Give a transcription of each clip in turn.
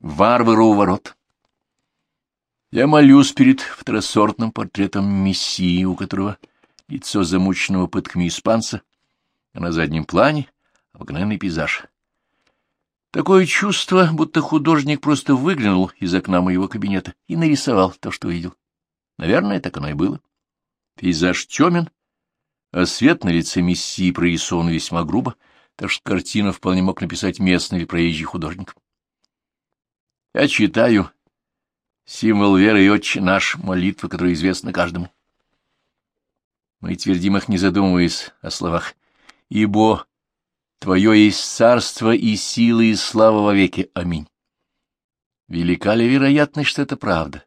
Варвары у ворот. Я молюсь перед второсортным портретом Мессии, у которого лицо замученного пытками испанца, а на заднем плане — обыкновенный пейзаж. Такое чувство, будто художник просто выглянул из окна моего кабинета и нарисовал то, что увидел. Наверное, так оно и было. Пейзаж темен, а свет на лице Мессии прорисован весьма грубо, так что картину вполне мог написать местный или проезжий художник. Я читаю символ веры и отче наш, молитва, которая известна каждому. Мы твердим их, не задумываясь о словах. «Ибо Твое есть царство и сила и слава вовеки. Аминь». Велика ли вероятность, что это правда?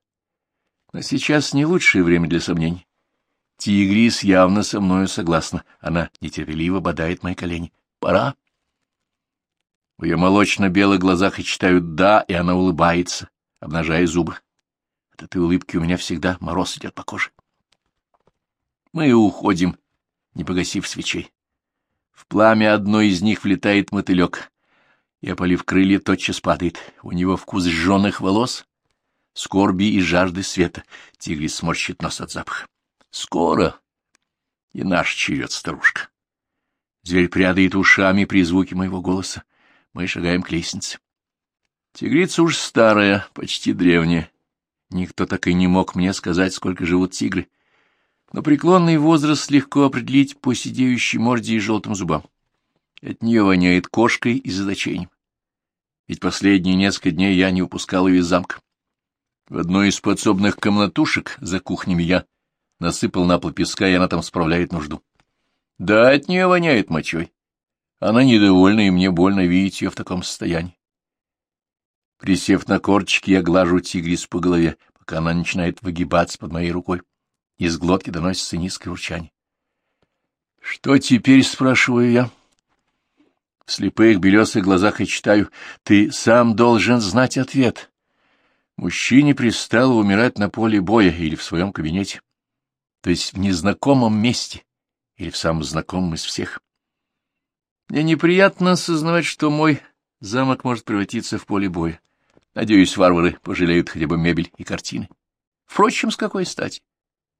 Но сейчас не лучшее время для сомнений. Тигрис явно со мною согласна. Она нетерпеливо бодает мои колени. Пора. В ее молочно-белых глазах я читаю «да», и она улыбается, обнажая зубы. От этой улыбки у меня всегда мороз идет по коже. Мы уходим, не погасив свечей. В пламя одной из них влетает мотылек, и, опалив крылья, тотчас падает. У него вкус сжженных волос, скорби и жажды света. Тигрис сморщит нос от запаха. Скоро и наш черед, старушка. Зверь прядает ушами при звуке моего голоса. Мы шагаем к лестнице. Тигрица уж старая, почти древняя. Никто так и не мог мне сказать, сколько живут тигры но преклонный возраст легко определить по сидеющей морде и желтым зубам. От нее воняет кошкой и задочением. Ведь последние несколько дней я не упускал ее из замка. В одной из подсобных комнатушек за кухнями я насыпал на пол песка, и она там справляет нужду. Да, от нее воняет мочой. Она недовольна, и мне больно видеть ее в таком состоянии. Присев на корчики, я глажу тигрис по голове, пока она начинает выгибаться под моей рукой. Из глотки доносится низкое урчание. — Что теперь? — спрашиваю я. В слепых белесых глазах я читаю. Ты сам должен знать ответ. Мужчине пристало умирать на поле боя или в своем кабинете, то есть в незнакомом месте или в самом знакомом из всех. Мне неприятно осознавать, что мой замок может превратиться в поле боя. Надеюсь, варвары пожалеют хотя бы мебель и картины. Впрочем, с какой стати?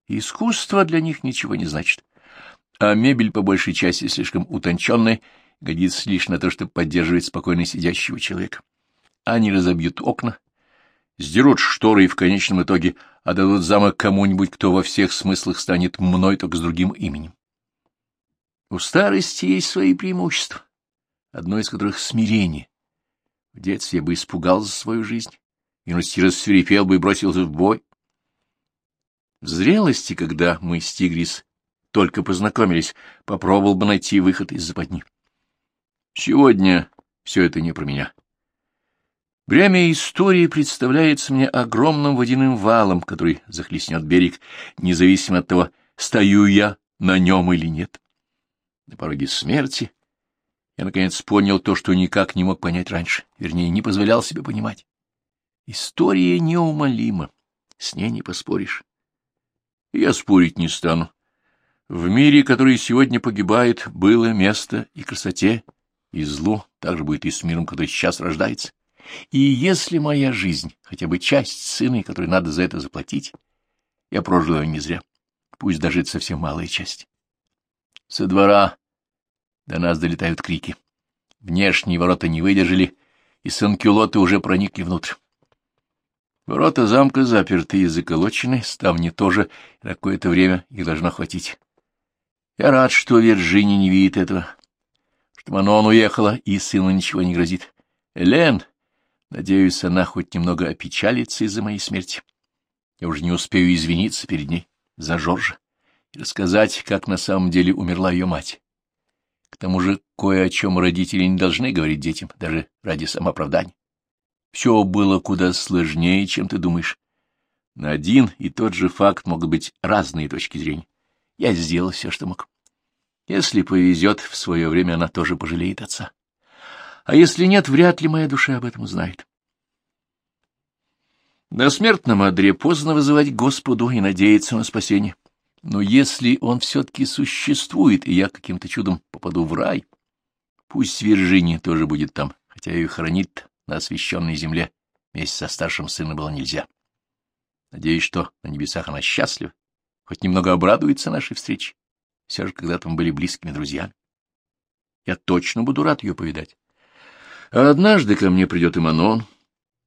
Искусство для них ничего не значит. А мебель, по большей части, слишком утонченная, годится лишь на то, чтобы поддерживать спокойно сидящего человека. Они разобьют окна, сдерут шторы и в конечном итоге отдадут замок кому-нибудь, кто во всех смыслах станет мной, только с другим именем. У старости есть свои преимущества, одно из которых — смирение. В детстве я бы испугался за свою жизнь, юности рассверепел бы и бросился в бой, в зрелости, когда мы с Тигрис только познакомились, попробовал бы найти выход из западни. Сегодня все это не про меня. Бремя истории представляется мне огромным водяным валом, который захлестнет берег, независимо от того, стою я на нем или нет. На пороге смерти я, наконец, понял то, что никак не мог понять раньше, вернее, не позволял себе понимать. История неумолима, с ней не поспоришь. Я спорить не стану. В мире, который сегодня погибает, было место и красоте, и злу, так же будет и с миром, который сейчас рождается. И если моя жизнь, хотя бы часть сына, которой надо за это заплатить, я прожил ее не зря, пусть даже это совсем малая часть. Со двора до нас долетают крики. Внешние ворота не выдержали, и санкюлоты уже проникли внутрь. Ворота замка заперты и заколочены, ставни тоже, и на какое-то время их должно хватить. Я рад, что Вирджиния не видит этого, что Манон уехала, и сыну ничего не грозит. Элен, надеюсь, она хоть немного опечалится из-за моей смерти. Я уже не успею извиниться перед ней за Жоржа и рассказать, как на самом деле умерла ее мать. К тому же кое о чем родители не должны говорить детям, даже ради самооправдания. Все было куда сложнее, чем ты думаешь. На один и тот же факт могут быть разные точки зрения. Я сделал все, что мог. Если повезет, в свое время она тоже пожалеет отца. А если нет, вряд ли моя душа об этом узнает. На смертном одре поздно вызывать Господу и надеяться на спасение. Но если он все-таки существует, и я каким-то чудом попаду в рай, пусть Виржиния тоже будет там, хотя ее хранит на освященной земле вместе со старшим сыном было нельзя. Надеюсь, что на небесах она счастлива, хоть немного обрадуется нашей встрече. Все же когда-то мы были близкими друзьями. Я точно буду рад ее повидать. А однажды ко мне придет и Манон.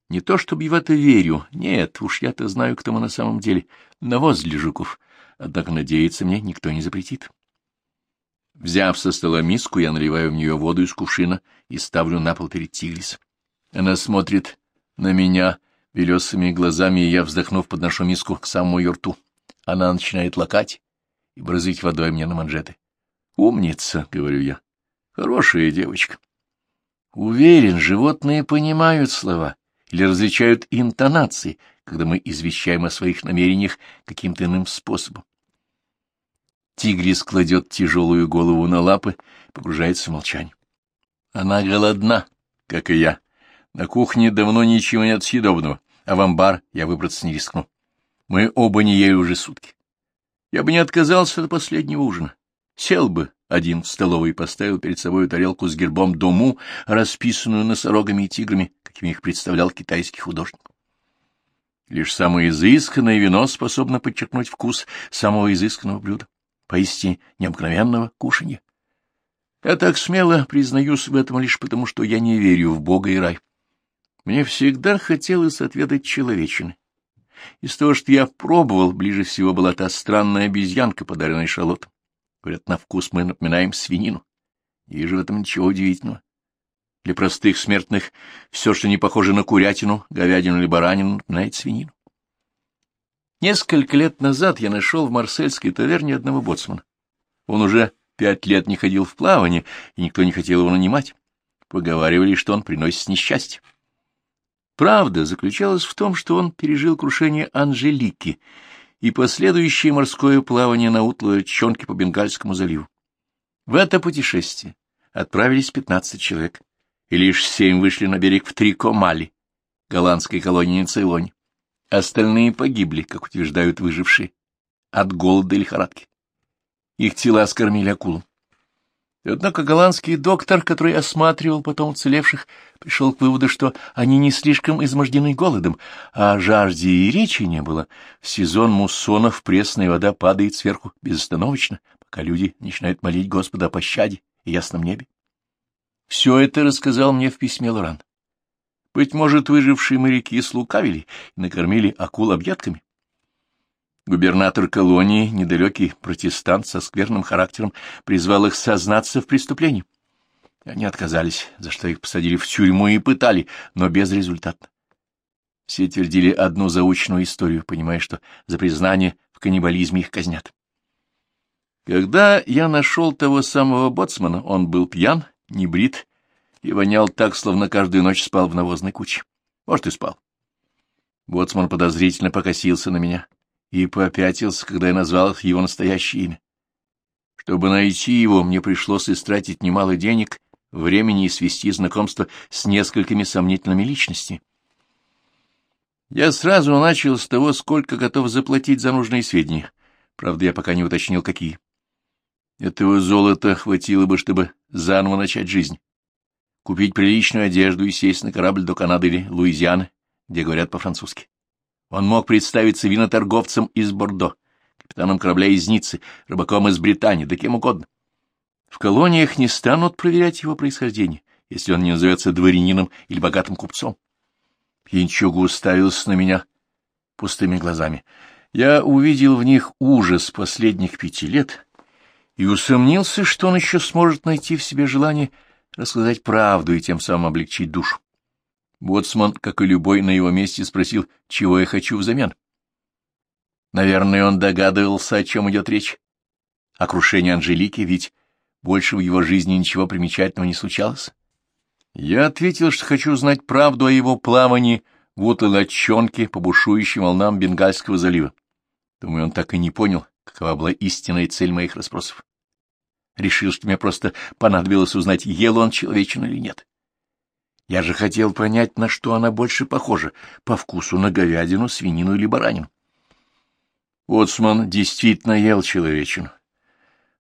Не то, чтобы я в это верю. Нет, уж я-то знаю, кто мы на самом деле. Навоз для жуков. Однако надеяться мне никто не запретит. Взяв со стола миску, я наливаю в нее воду из кувшина и ставлю на пол перед Тигрис. Она смотрит на меня белесыми глазами, и я, вздохнув, подношу миску к самому ее рту. Она начинает лакать и брызгать водой мне на манжеты. «Умница», — говорю я, — «хорошая девочка». Уверен, животные понимают слова или различают интонации, когда мы извещаем о своих намерениях каким-то иным способом. Тигрис кладет тяжелую голову на лапы, погружается в молчание. Она голодна, как и я. На кухне давно ничего нет съедобного, а в амбар я выбраться не рискну. Мы оба не ели уже сутки. Я бы не отказался от последнего ужина. Сел бы один в столовой и поставил перед собой тарелку с гербом дому, расписанную носорогами и тиграми, какими их представлял китайский художник. Лишь самое изысканное вино способно подчеркнуть вкус самого изысканного блюда, поистине необыкновенного кушанья. Я так смело признаюсь в этом лишь потому, что я не верю в Бога и рай. Мне всегда хотелось отведать человечины. Из того, что я пробовал, ближе всего была та странная обезьянка, подаренная Шалотом. Говорят, на вкус мы напоминаем свинину. И вижу в этом ничего удивительного. Для простых смертных все, что не похоже на курятину, говядину или баранину, напоминает свинину. Несколько лет назад я нашел в марсельской таверне одного боцмана. Он уже пять лет не ходил в плавание, и никто не хотел его нанимать. Поговаривали, что он приносит несчастье. Правда заключалась в том, что он пережил крушение Анжелики и последующее морское плавание на утлой чонке по Бенгальскому заливу. В это путешествие отправились пятнадцать человек и лишь семь вышли на берег в Трикомали, голландской колонии на Цейлоне. Остальные погибли, как утверждают выжившие, от голода и лихорадки. Их тела скормили акулам. Однако голландский доктор, который осматривал потом уцелевших, пришел к выводу, что они не слишком измождены голодом, а жажде и речи не было. В сезон муссонов пресная вода падает сверху безостановочно, пока люди начинают молить Господа о пощаде и ясном небе. Все это рассказал мне в письме Лоран. Быть может, выжившие моряки слукавили и накормили акул объедками. Губернатор колонии, недалекий протестант со скверным характером, призвал их сознаться в преступлении. Они отказались, за что их посадили в тюрьму и пытали, но безрезультатно. Все твердили одну заученную историю, понимая, что за признание в каннибализме их казнят. Когда я нашел того самого боцмана, он был пьян не брит и вонял так, словно каждую ночь спал в навозной куче. Может, и спал. Боцман подозрительно покосился на меня и попятился, когда я назвал его настоящее имя. Чтобы найти его, мне пришлось истратить немало денег, времени и свести знакомство с несколькими сомнительными личностями. Я сразу начал с того, сколько готов заплатить за нужные сведения. Правда, я пока не уточнил, какие. Этого золота хватило бы, чтобы заново начать жизнь. Купить приличную одежду и сесть на корабль до Канады или Луизианы, где говорят по-французски. Он мог представиться виноторговцем из Бордо, капитаном корабля из Ниццы, рыбаком из Британии, да кем угодно. В колониях не станут проверять его происхождение, если он не назовется дворянином или богатым купцом. Пьянчугу уставился на меня пустыми глазами. Я увидел в них ужас последних пяти лет и усомнился, что он еще сможет найти в себе желание рассказать правду и тем самым облегчить душу. Боцман, как и любой на его месте, спросил, чего я хочу взамен. Наверное, он догадывался, о чем идет речь. О крушении Анжелики, ведь больше в его жизни ничего примечательного не случалось. Я ответил, что хочу знать правду о его плавании в утлочонке по бушующим волнам Бенгальского залива. Думаю, он так и не понял, какова была истинная цель моих расспросов. Решил, что мне просто понадобилось узнать, ел он человечину или нет. Я же хотел понять, на что она больше похожа, по вкусу на говядину, свинину или баранину. Оцман действительно ел человечину.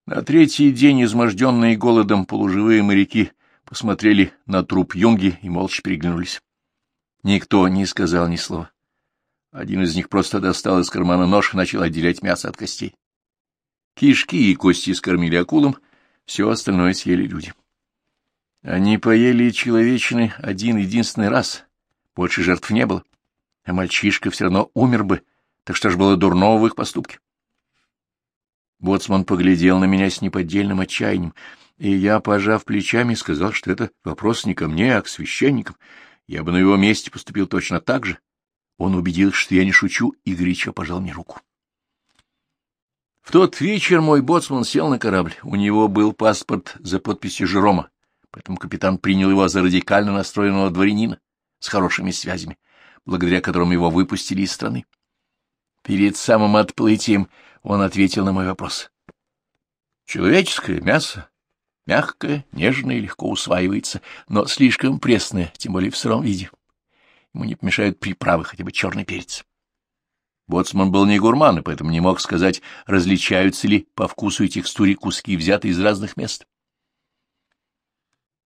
На третий день изможденные голодом полуживые моряки посмотрели на труп юнги и молча переглянулись. Никто не сказал ни слова. Один из них просто достал из кармана нож и начал отделять мясо от костей. Кишки и кости скормили акулам, все остальное съели люди. Они поели человечины один единственный раз, больше жертв не было, а мальчишка все равно умер бы, так что ж было дурного в их поступке. Боцман поглядел на меня с неподдельным отчаянием, и я, пожав плечами, сказал, что это вопрос не ко мне, а к священникам. Я бы на его месте поступил точно так же. Он убедился, что я не шучу, и горячо пожал мне руку. В тот вечер мой боцман сел на корабль. У него был паспорт за подписью Жерома, поэтому капитан принял его за радикально настроенного дворянина с хорошими связями, благодаря которым его выпустили из страны. Перед самым отплытием он ответил на мой вопрос. Человеческое мясо мягкое, нежное, легко усваивается, но слишком пресное, тем более в сыром виде. Ему не помешают приправы, хотя бы черный перец. Боцман был не гурман, и поэтому не мог сказать, различаются ли по вкусу и текстуре куски, взятые из разных мест.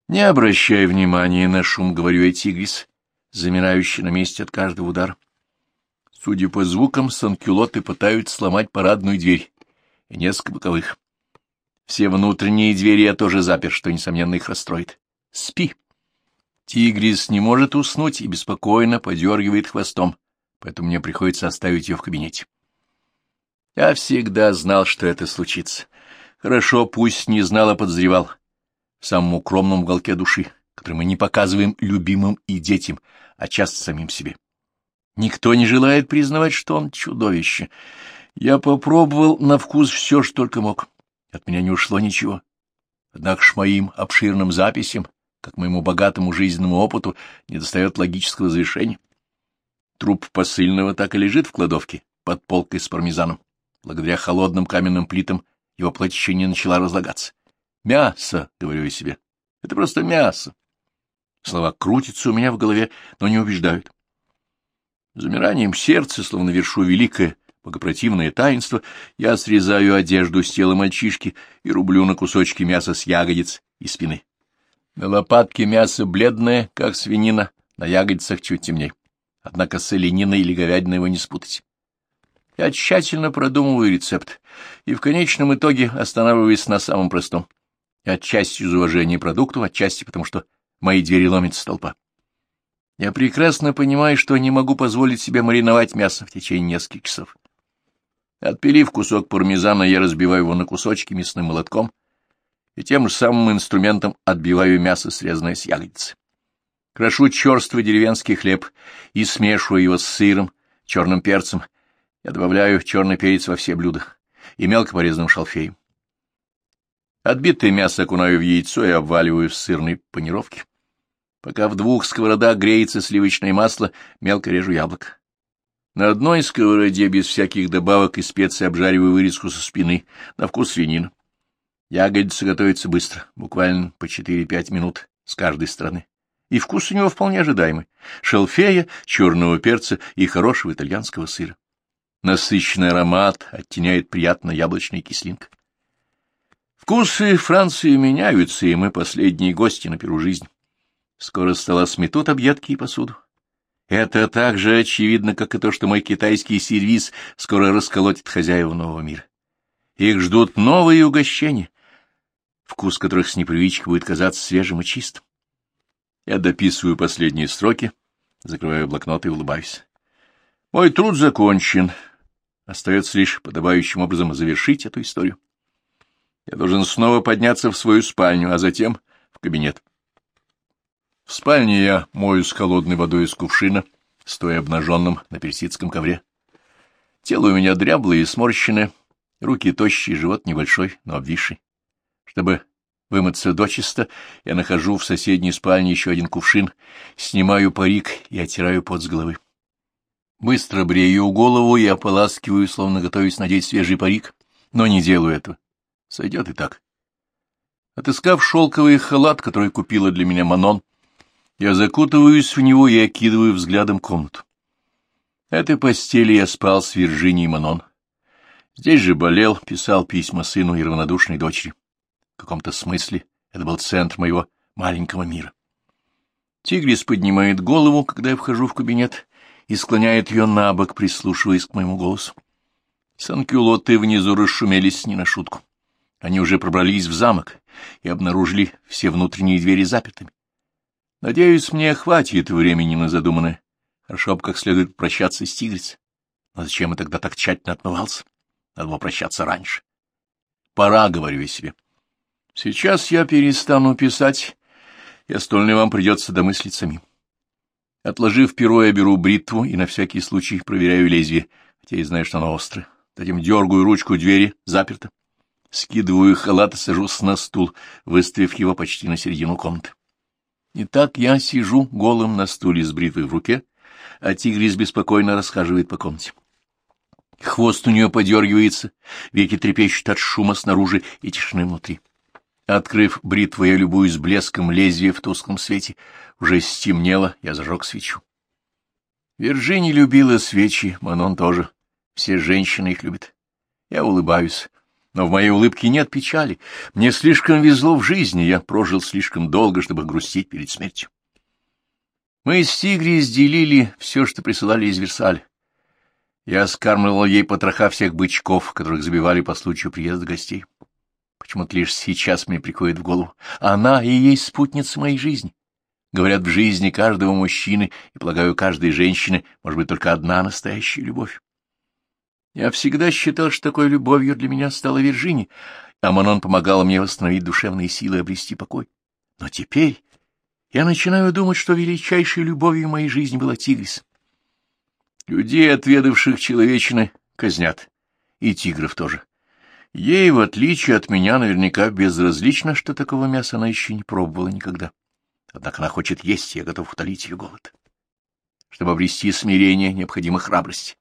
Не обращай внимания на шум, говорю я, тигрис, замирающий на месте от каждого удара. Судя по звукам, санкюлоты пытаются сломать парадную дверь и несколько боковых. Все внутренние двери я тоже запер, что, несомненно, их расстроит. Спи. Тигрис не может уснуть и беспокойно подергивает хвостом, поэтому мне приходится оставить ее в кабинете. Я всегда знал, что это случится. Хорошо, пусть не знал, а подозревал. В самом укромном уголке души, который мы не показываем любимым и детям, а часто самим себе. Никто не желает признавать, что он чудовище. Я попробовал на вкус все, что только мог. От меня не ушло ничего. Однако ж моим обширным записям, как моему богатому жизненному опыту, недостает логического завершения. Труп посыльного так и лежит в кладовке под полкой с пармезаном. Благодаря холодным каменным плитам его плоть еще не начала разлагаться. «Мясо», — говорю я себе, — «это просто мясо». Слова крутятся у меня в голове, но не убеждают. Замиранием сердца, словно вершу великое, богопротивное таинство, я срезаю одежду с тела мальчишки и рублю на кусочки мяса с ягодиц и спины. На лопатке мясо бледное, как свинина, на ягодицах чуть темнее. Однако с олениной или говядиной его не спутать. Я тщательно продумываю рецепт, и в конечном итоге останавливаюсь на самом простом. Отчасти из уважения продукту, отчасти потому, что мои двери ломится толпа. Я прекрасно понимаю, что не могу позволить себе мариновать мясо в течение нескольких часов. Отпилив кусок пармезана, я разбиваю его на кусочки мясным молотком и тем же самым инструментом отбиваю мясо, срезанное с ягодицы. Крошу черствый деревенский хлеб и смешиваю его с сыром, черным перцем. Я добавляю черный перец во все блюда и мелко порезанным шалфеем. Отбитое мясо окунаю в яйцо и обваливаю в сырной панировке. Пока в двух сковородах греется сливочное масло, мелко режу яблоко. На одной сковороде без всяких добавок и специй обжариваю вырезку со спины, на вкус свинина. Ягодица готовится быстро, буквально по 4-5 минут с каждой стороны. И вкус у него вполне ожидаемый. Шалфея, черного перца и хорошего итальянского сыра. Насыщенный аромат оттеняет приятно яблочная кислинка. Вкусы Франции меняются, и мы последние гости на перу жизни. Скоро стола сметут объедки и посуду. Это так же очевидно, как и то, что мой китайский сервиз скоро расколотит хозяева нового мира. Их ждут новые угощения, вкус которых с непривычки будет казаться свежим и чистым. Я дописываю последние строки, закрываю блокнот и улыбаюсь. Мой труд закончен. Остается лишь подобающим образом завершить эту историю. Я должен снова подняться в свою спальню, а затем в кабинет. В спальне я мою с холодной водой из кувшина, стоя обнаженным на персидском ковре. Тело у меня дряблое и сморщенное, руки тощие, живот небольшой, но обвисший. Чтобы вымыться дочисто, я нахожу в соседней спальне еще один кувшин, снимаю парик и оттираю пот с головы. Быстро брею голову и ополаскиваю, словно готовясь надеть свежий парик, но не делаю этого. Сойдет и так. Отыскав шелковый халат, который купила для меня Манон, я закутываюсь в него и окидываю взглядом комнату. Этой постели я спал с Вирджинией Манон. Здесь же болел, писал письма сыну и равнодушной дочери. В каком-то смысле это был центр моего маленького мира. Тигрис поднимает голову, когда я вхожу в кабинет, и склоняет ее на бок, прислушиваясь к моему голосу. Санкюлоты внизу расшумелись не на шутку. Они уже пробрались в замок и обнаружили все внутренние двери запертыми. Надеюсь, мне хватит времени на задуманное. Хорошо бы как следует прощаться с тигрицей. Но зачем я тогда так тщательно отмывался? Надо было прощаться раньше. Пора, говорю я себе. Сейчас я перестану писать, и остальное вам придется домыслить самим. Отложив перо, я беру бритву и на всякий случай проверяю лезвие, хотя и знаю, что оно острое. Затем дергаю ручку двери, заперто. Скидываю халат и сажусь на стул, выставив его почти на середину комнаты. Итак, я сижу голым на стуле с бритвой в руке, а тигрис беспокойно расхаживает по комнате. Хвост у нее подергивается, веки трепещут от шума снаружи и тишины внутри. Открыв бритву, я любуюсь блеском лезвия в тусклом свете. Уже стемнело, я зажег свечу. Вирджини любила свечи, Манон тоже. Все женщины их любят. Я улыбаюсь, но в моей улыбке нет печали. Мне слишком везло в жизни, я прожил слишком долго, чтобы грустить перед смертью. Мы с Тигри сделили все, что присылали из Версаля. Я скармливал ей потроха всех бычков, которых забивали по случаю приезда гостей. Почему-то лишь сейчас мне приходит в голову. Она и есть спутница моей жизни. Говорят, в жизни каждого мужчины, и, полагаю, каждой женщины, может быть, только одна настоящая любовь. Я всегда считал, что такой любовью для меня стала Виржини, а Манон помогала мне восстановить душевные силы и обрести покой. Но теперь я начинаю думать, что величайшей любовью моей жизни была Тигрис. Людей, отведавших человечины, казнят. И тигров тоже. Ей, в отличие от меня, наверняка безразлично, что такого мяса она еще не пробовала никогда. Однако она хочет есть, и я готов утолить ее голод. Чтобы обрести смирение, необходима храбрость.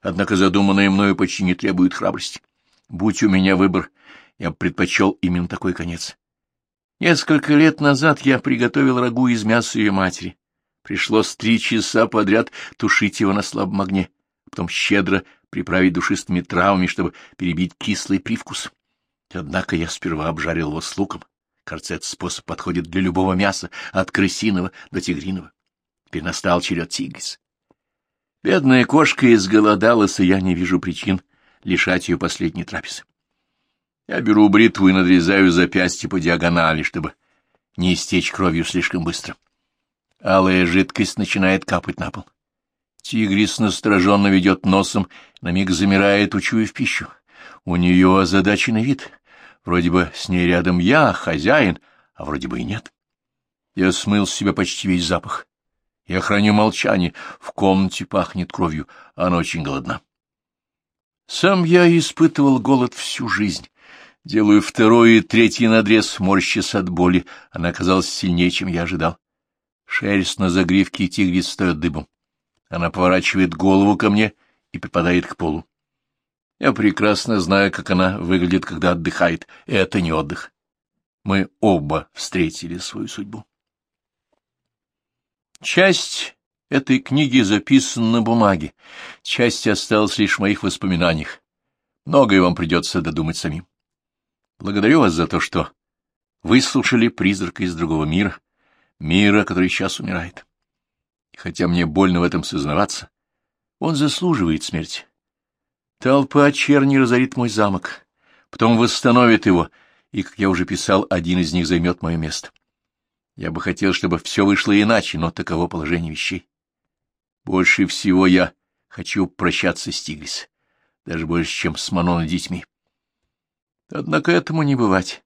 Однако задуманное мною почти не требует храбрости. Будь у меня выбор, я бы предпочел именно такой конец. Несколько лет назад я приготовил рагу из мяса ее матери. Пришлось три часа подряд тушить его на слабом огне, потом щедро приправить душистыми травами, чтобы перебить кислый привкус. Однако я сперва обжарил его с луком. Кажется, этот способ подходит для любого мяса, от крысиного до тигриного. Теперь настал черед тигрис. Бедная кошка изголодалась, и я не вижу причин лишать ее последней трапезы. Я беру бритву и надрезаю запястье по диагонали, чтобы не истечь кровью слишком быстро. Алая жидкость начинает капать на пол. Тигрис настороженно ведет носом, на миг замирает, учуяв пищу. У нее озадаченный вид. Вроде бы с ней рядом я, хозяин, а вроде бы и нет. Я смыл с себя почти весь запах. Я храню молчание. В комнате пахнет кровью. Она очень голодна. Сам я испытывал голод всю жизнь. Делаю второй и третий надрез, морщась от боли. Она оказалась сильнее, чем я ожидал. Шерсть на загривке тигриц стоит дыбом. Она поворачивает голову ко мне и припадает к полу. Я прекрасно знаю, как она выглядит, когда отдыхает. Это не отдых. Мы оба встретили свою судьбу. Часть этой книги записана на бумаге, часть осталась лишь в моих воспоминаниях. Многое вам придется додумать самим. Благодарю вас за то, что выслушали призрака из другого мира, мира, который сейчас умирает. Хотя мне больно в этом сознаваться, он заслуживает смерти. Толпа черни разорит мой замок, потом восстановит его, и, как я уже писал, один из них займет мое место. Я бы хотел, чтобы все вышло иначе, но таково положение вещей. Больше всего я хочу прощаться с Тигрис, даже больше, чем с Манон детьми. Однако этому не бывать.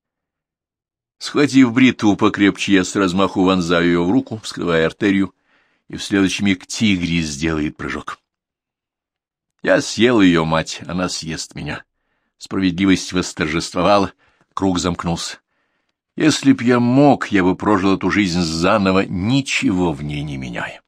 Схватив бритву покрепче, я с размаху вонзаю ее в руку, вскрывая артерию, и в следующий миг тигри сделает прыжок. Я съел ее мать, она съест меня. Справедливость восторжествовала, круг замкнулся. Если б я мог, я бы прожил эту жизнь заново, ничего в ней не меняя.